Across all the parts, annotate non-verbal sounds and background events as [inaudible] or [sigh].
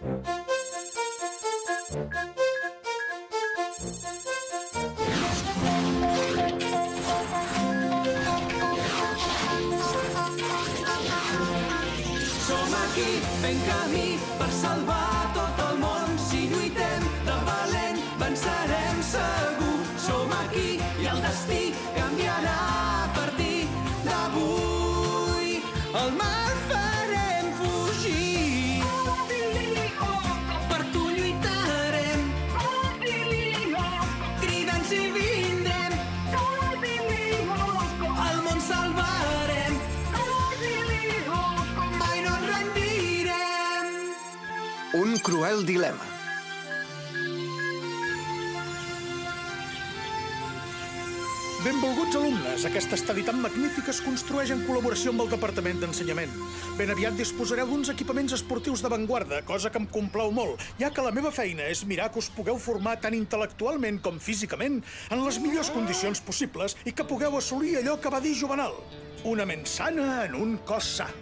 Som aquí fent camí per salvar Un cruel dilema. Benvolguts alumnes, aquesta estaditat magnífica es construeix en col·laboració amb el Departament d'Ensenyament. Ben aviat disposareu d'uns equipaments esportius d'avantguarda, cosa que em complau molt, ja que la meva feina és mirar que us pugueu formar tant intel·lectualment com físicament en les millors condicions possibles i que pugueu assolir allò que va dir Juvenal. Una ment sana en un cos sa.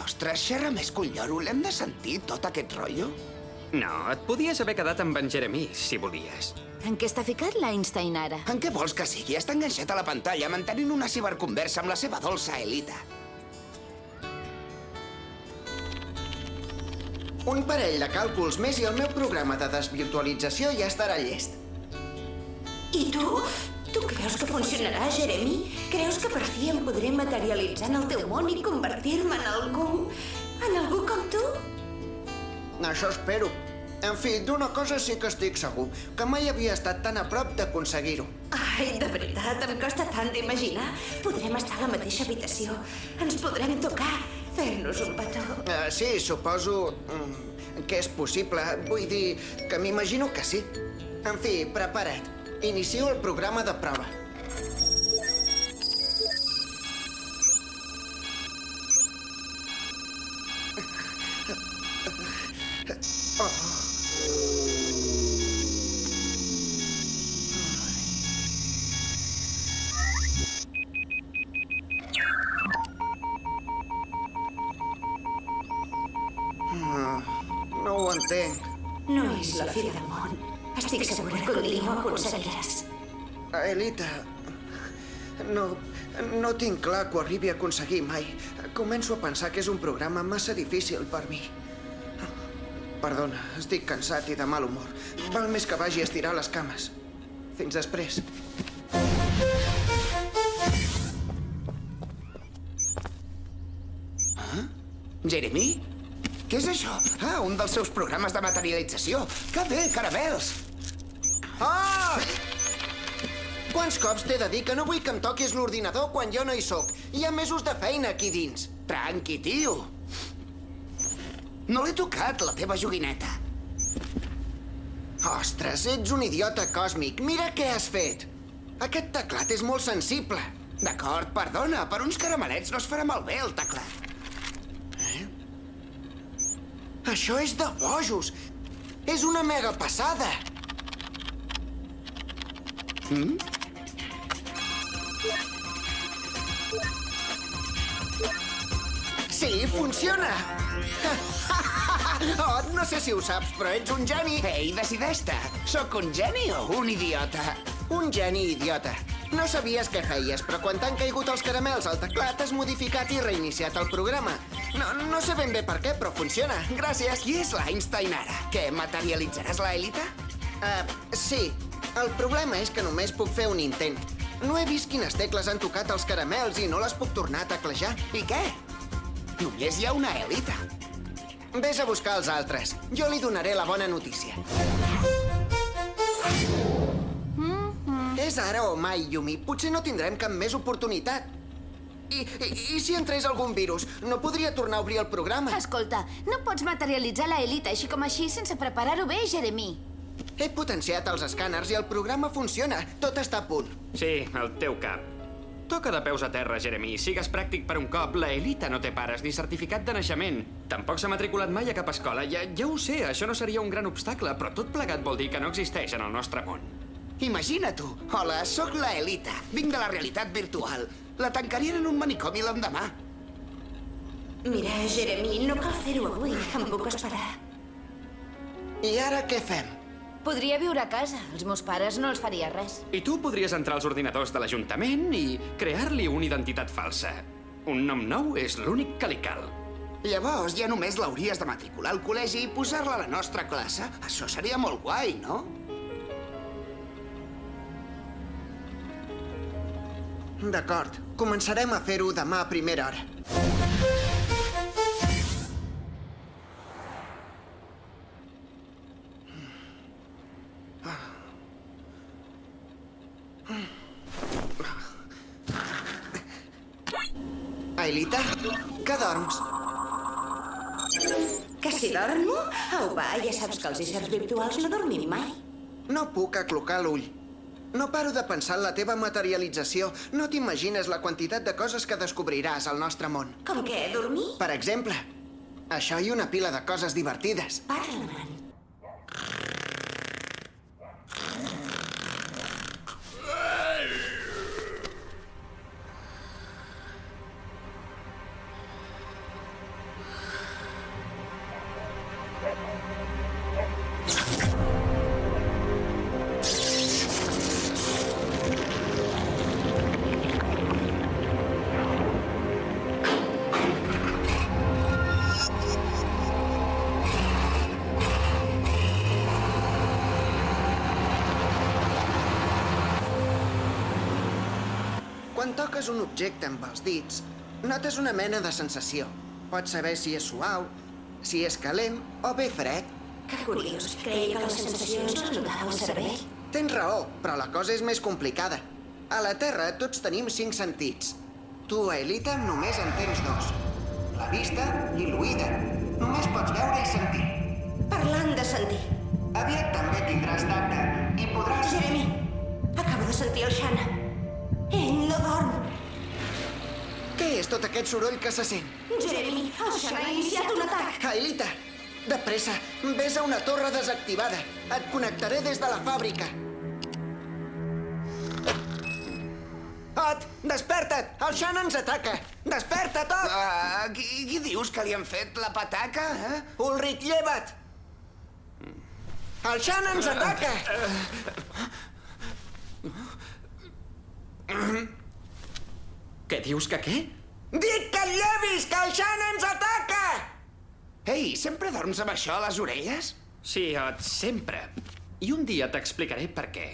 Ostres, xerra més que un lloro. L'hem de sentir, tot aquest rotllo? No, et podies haver quedat amb en Jeremy, si volies. En què està ficat l'Einstein ara? En què vols que sigui? Està enganxat a la pantalla mantenint una ciberconversa amb la seva dolça Elita. Un parell de càlculs més i el meu programa de desvirtualització ja estarà llest. I tu? Tu creus que funcionarà, Jeremy? Creus que per fi em podré materialitzar en el teu món i convertir-me en algú... en algú com tu? Això espero. En fi, d'una cosa sí que estic segur, que mai havia estat tan a prop d'aconseguir-ho. Ai, de veritat, em costa tant d'imaginar. Podrem estar a la mateixa habitació. Ens podrem tocar, fer-nos un petó. Uh, sí, suposo mm, que és possible. Vull dir que m'imagino que sí. En fi, prepara't. Inicio el programa de prova. Elita, no, no tinc clar que ho arribi a aconseguir mai. Començo a pensar que és un programa massa difícil per mi. Perdona, estic cansat i de mal humor. Val més que vagi a estirar les cames. Fins després. Ah? Jeremy? Què és això? Ah, un dels seus programes de materialització. Que bé, caramels! Ah! Quants cops t'he de dir que no vull que em toquis l'ordinador quan jo no hi sóc? Hi ha mesos de feina aquí dins. Tranqui, tio. No l'he tocat, la teva joguineta. Ostres, ets un idiota còsmic. Mira què has fet. Aquest teclat és molt sensible. D'acord, perdona, per uns caramelets no es farà malbé el teclat. Eh? Això és de bojos. És una mega passada. Mm? Funciona! [laughs] Oh, no sé si ho saps, però ets un geni. Ei, decideix-te. Sóc un geni o un idiota? Un geni idiota. No sabies què feies, però quan t'han caigut els caramels al teclat has modificat i reiniciat el programa. No, no sé ben bé per què, però funciona. Gràcies. Qui és l'Einstein ara? Què, materialitzaràs la Elita? Uh, sí. El problema és que només puc fer un intent. No he vist quines tecles han tocat els caramels i no les puc tornar a teclejar. I què? Només hi ha una Elita. Ves a buscar els altres. Jo li donaré la bona notícia. És ara o mai, Yumi. Potser no tindrem cap més oportunitat. I, i, I si entrés algun virus? No podria tornar a obrir el programa. Escolta, no pots materialitzar la Elita així com així sense preparar-ho bé, Jeremy. He potenciat els escàners i el programa funciona. Tot està a punt. Sí, el teu cap. Toca de peus a terra, Jeremy. Sigues pràctic per un cop. La Elita no té pares ni certificat de naixement. Tampoc s'ha matriculat mai a cap escola. Ja, ja ho sé, això no seria un gran obstacle, però tot plegat vol dir que no existeix en el nostre món. Imagina-t'ho. Hola, sóc la Elita. Vinc de la realitat virtual. La tancarien en un manicomi l'endemà. Mira, Jeremy, no cal fer-ho avui. Em puc esperar. I ara què fem? Podria viure a casa. Els meus pares no els faria res. I tu podries entrar als ordinadors de l'Ajuntament i crear-li una identitat falsa. Un nom nou és l'únic que li cal. Llavors ja només l'hauries de matricular al col·legi i posar-la a la nostra classe. Això seria molt guai, no? D'acord. Començarem a fer-ho demà a primera hora. Els éssers virtuals no dormim mai. No puc aclocar l'ull. No paro de pensar en la teva materialització. No t'imagines la quantitat de coses que descobriràs al nostre món. Com què, dormir? Per exemple, això i una pila de coses divertides. Parla-me'n. Quan toques un objecte amb els dits, notes una mena de sensació. Pots saber si és suau, si és calent o bé fred. Que curiós, creia que les sensacions les notava el cervell. Tens raó, però la cosa és més complicada. A la Terra tots tenim cinc sentits. Tu, Elita, només en tens dos. La vista i l'oïda. Només pots veure i sentir. Parlant de sentir. Aviat també tindràs tacte i podràs... Jeremy, acabo de sentir el Shanna. Ell no dorm. Què és tot aquest soroll que se sent? Jeremy, el ha iniciat un atac. Ailita, de pressa, vés a una torre desactivada. Et connectaré des de la fàbrica. Ot, desperta't! El Shan ens ataca! Desperta't, Ot! Uh, qui, qui dius que li han fet la pataca, eh? Ulrich, lleva't! El Shan ens ataca! Què dius que què? Dic que et llevis, que el Shan ens ataca! Ei, sempre dorms amb això a les orelles? Sí, Ot, sempre. I un dia t'explicaré per què.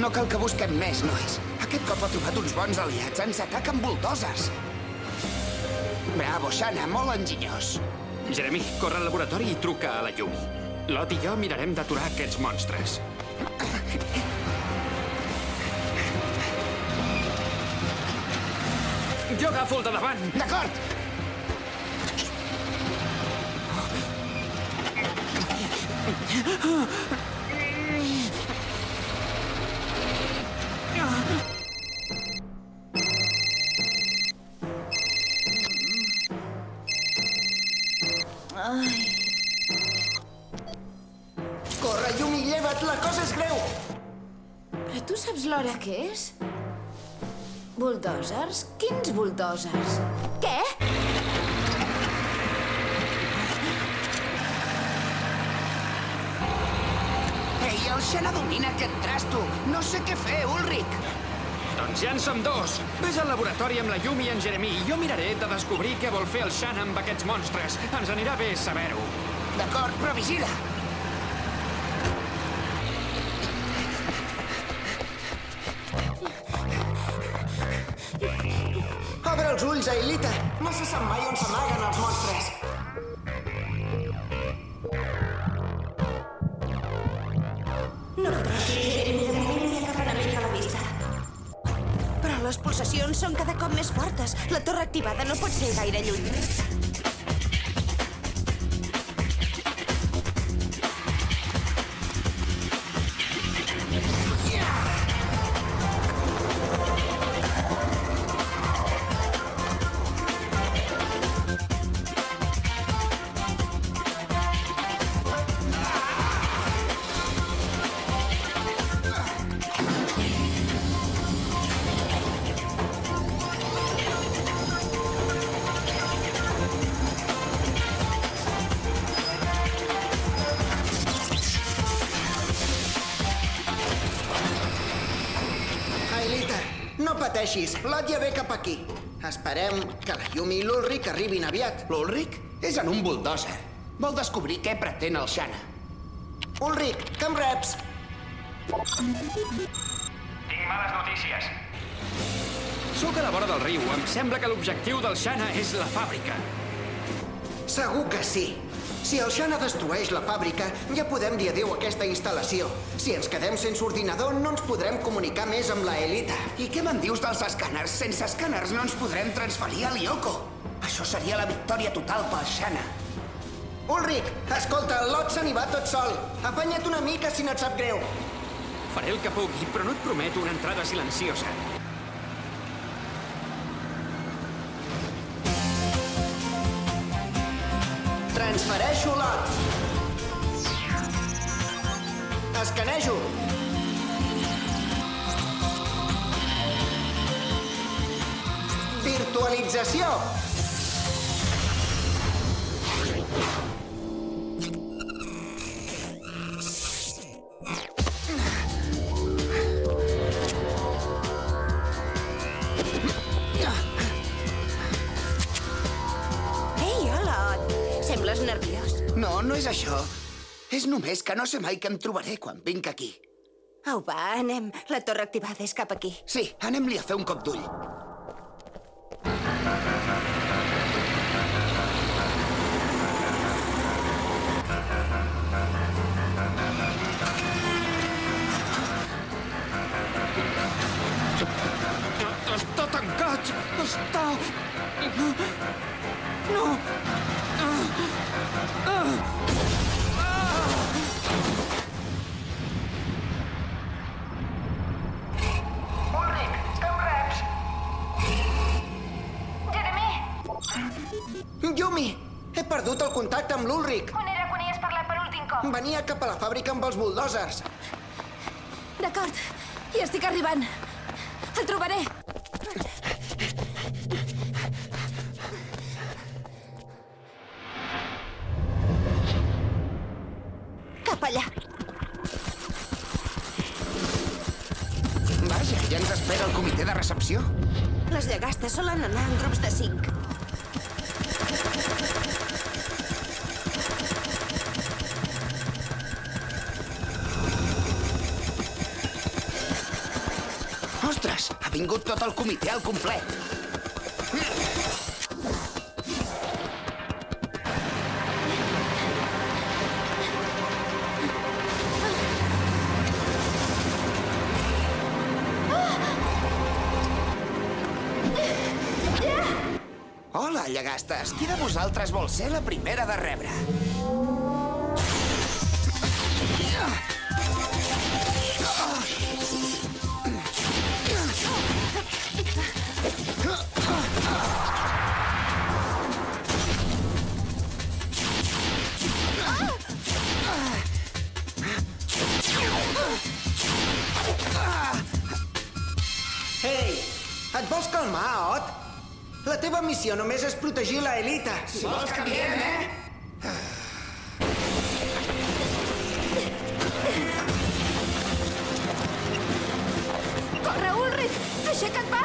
No cal que busquem més, nois. Aquest cop ha trobat uns bons aliats. Ens ataquen bulldozers. Bravo, Shanna, molt enginyós. Jeremy, corre al laboratori i truca a la Yumi. Lot i jo mirarem d'aturar aquests monstres. Jo agafo el de davant. D'acord. Corre, saps l'hora que és? Bulldozers? Quins bulldozers? Què? Ei, el Shanna domina aquest trasto. No sé què fer, Ulrich. Doncs ja en som dos. Ves al laboratori amb la Yumi i en Jeremy i jo miraré de descobrir què vol fer el Shan amb aquests monstres. Ens anirà bé saber-ho. D'acord, però vigila. Obre els ulls, Ailita! No se sap mai on s'amaguen els monstres. No ha cap enemic a la vista. Però les pulsacions són cada cop més fortes. La torre activada no pot ser gaire lluny. Pateixis, l'Ot ja ve cap aquí. Esperem que la Yumi i l'Ulric arribin aviat. L'Ulric és en un bulldozer. Vol descobrir què pretén el Xana. Ulric, que em reps? Tinc males notícies. Sóc a la vora del riu. Em sembla que l'objectiu del Xana és la fàbrica. Segur que sí. Si el Xana destrueix la fàbrica, ja podem dir adéu a aquesta instal·lació. Si ens quedem sense ordinador, no ens podrem comunicar més amb la Elita. I què me'n dius dels escàners? Sense escàners no ens podrem transferir a l'Ioko. Això seria la victòria total pel Xana. Ulric, escolta, el lot se n'hi va tot sol. Afanya't una mica si no et sap greu. Faré el que pugui, però no et prometo una entrada silenciosa. Escanejo. Virtualització. Ei, hola. Sembles nerviós. No, no és això. És només que no sé mai què em trobaré quan vinc aquí. Au, va, anem. La torre activada és cap aquí. Sí, anem-li a fer un cop d'ull. Està tancat! Està... No! Ulric, perdut el contacte amb l'Ulric. on era quan hi has parlat per últim cop? Venia cap a la fàbrica amb els bulldozers. D'acord, hi estic arribant. El trobaré. Ostres, ha vingut tot el comitè al complet. Hola, llagastes. Qui de vosaltres vol ser la primera de rebre? Et vols calmar, Ot? La teva missió només és protegir la Elita. Si vols canviem, eh? Corre, Ulric! Aixeca't, va!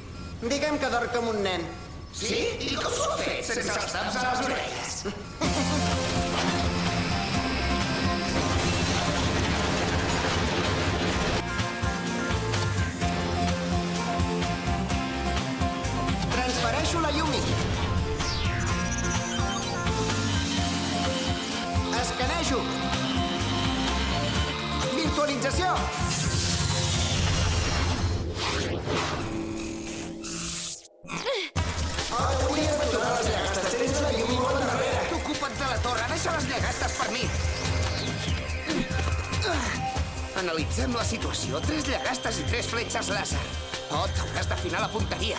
Diguem que dorm com un nen. Sí? I com s'ho ha fet, sense els taps a les orelles? Transfereixo la Yumi. Escanejo. Virtualització. T'ocupa't Analitzem la situació. Tres llegastes i tres fletxes làser. Oh, t'hauràs d'afinar la punteria.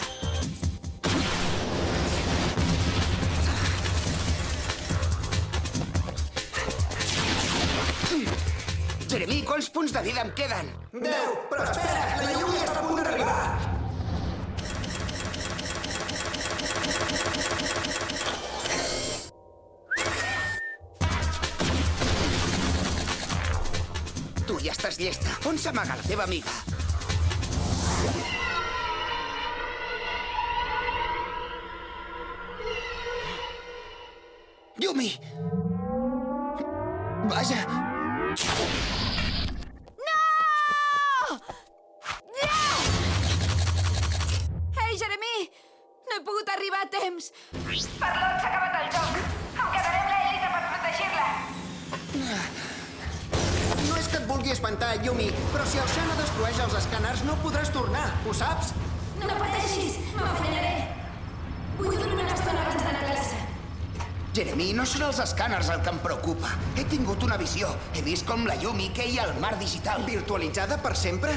Jeremy, quants punts de vida em queden? Deu, però espera, la Yumi Tu ja estàs llesta. On s'amaga la teva amiga? Shana destrueix els escàners no podràs tornar, ho saps? No pateixis, m'afanyaré. Vull dormir una estona abans d'anar a classe. Jeremy, no són els escàners el que em preocupa. He tingut una visió. He vist com la Yumi queia al mar digital. Virtualitzada per sempre?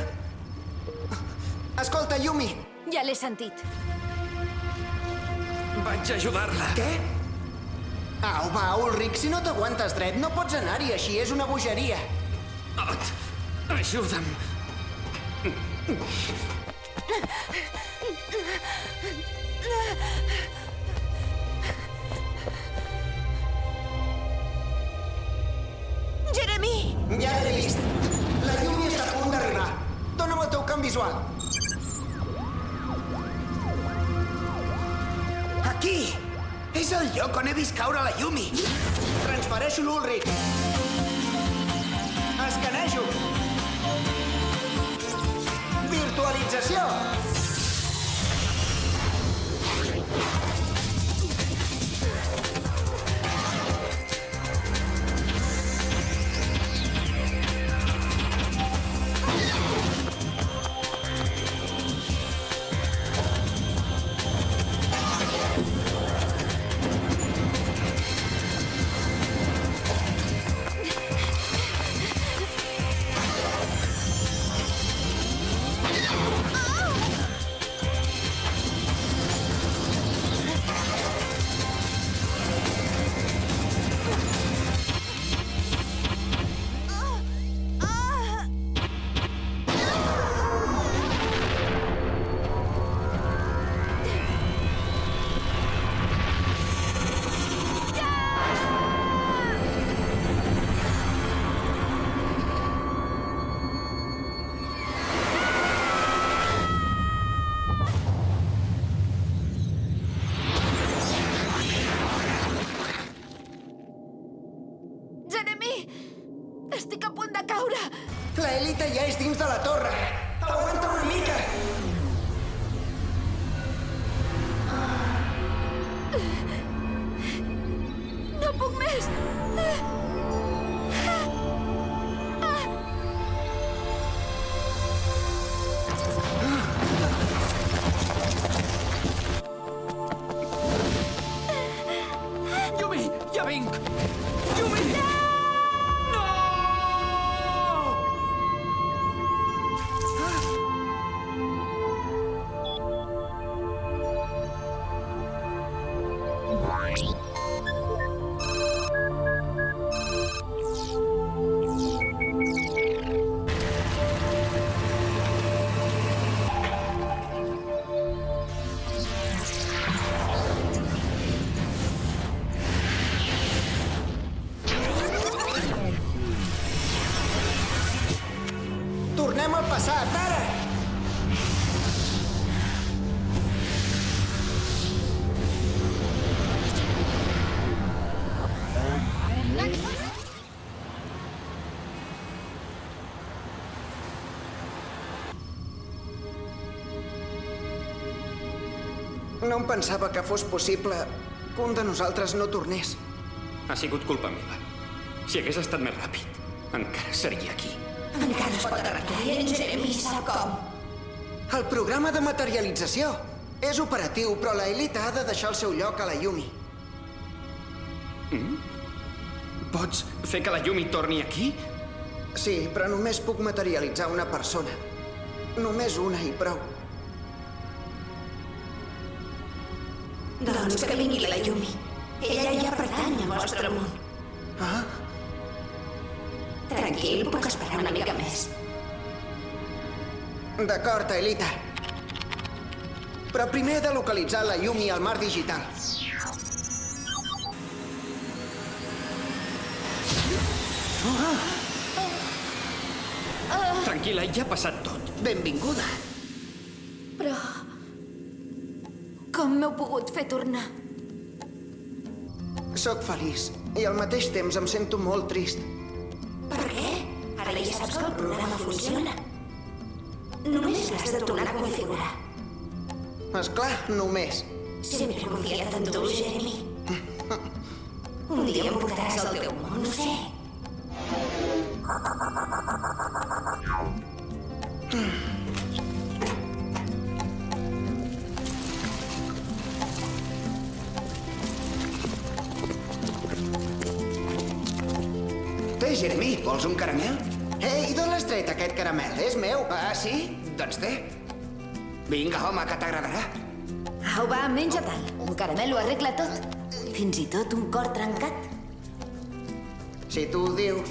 Escolta, Yumi, Ja l'he sentit. Vaig ajudar-la. què? Au, va, Ulric, si no t'aguantes dret, no pots anar-hi així, és una bogeria. Ot, ajuda'm. Jeremy! Ja l'he vist. La Yumi està a punt d'arribar. Dóna'm el teu camp visual. Aquí! És el lloc on he vist caure la Yumi. Transfereixo l'Ulric. Virtualització. Estic a punt de caure! La Elita ja és dins de la torre. Aguanta una mica. No puc més! Yumi, ja vinc! No em pensava que fos possible que un de nosaltres no tornés. Ha sigut culpa meva. Si hagués estat més ràpid, encara seria aquí. Encara es pot arreglar i en Jeremy sap com. El programa de materialització. És operatiu, però la Elita ha de deixar el seu lloc a la Yumi. Pots fer que la Yumi torni aquí? Sí, però només puc materialitzar una persona. Només una i prou. Doncs que vingui la Yumi. Ella ja pertany al vostre món. Ah, Tranquil, puc esperar una mica més. d'acord, Elita. Però primer he de localitzar la Yumi al mar digital. Tranquil·la, ja ha passat tot. Benvinguda. Però... Com m'heu pogut fer tornar? Soc feliç i al mateix temps em sento molt trist. Per què? Ara ja saps que el programa funciona. Només l'has de tornar a configurar. És clar, només. Sempre he confiat en tu, Jeremy. [laughs] Un dia em portaràs al teu món, ho sé. Té, Jeremy, vols un caramel? Ei, d'on l'has tret, aquest caramel? És meu. Ah, sí? Doncs té. Vinga, home, que t'agradarà. Au, va, menja tal. Un caramel ho arregla tot. Fins i tot un cor trencat. Si tu ho dius.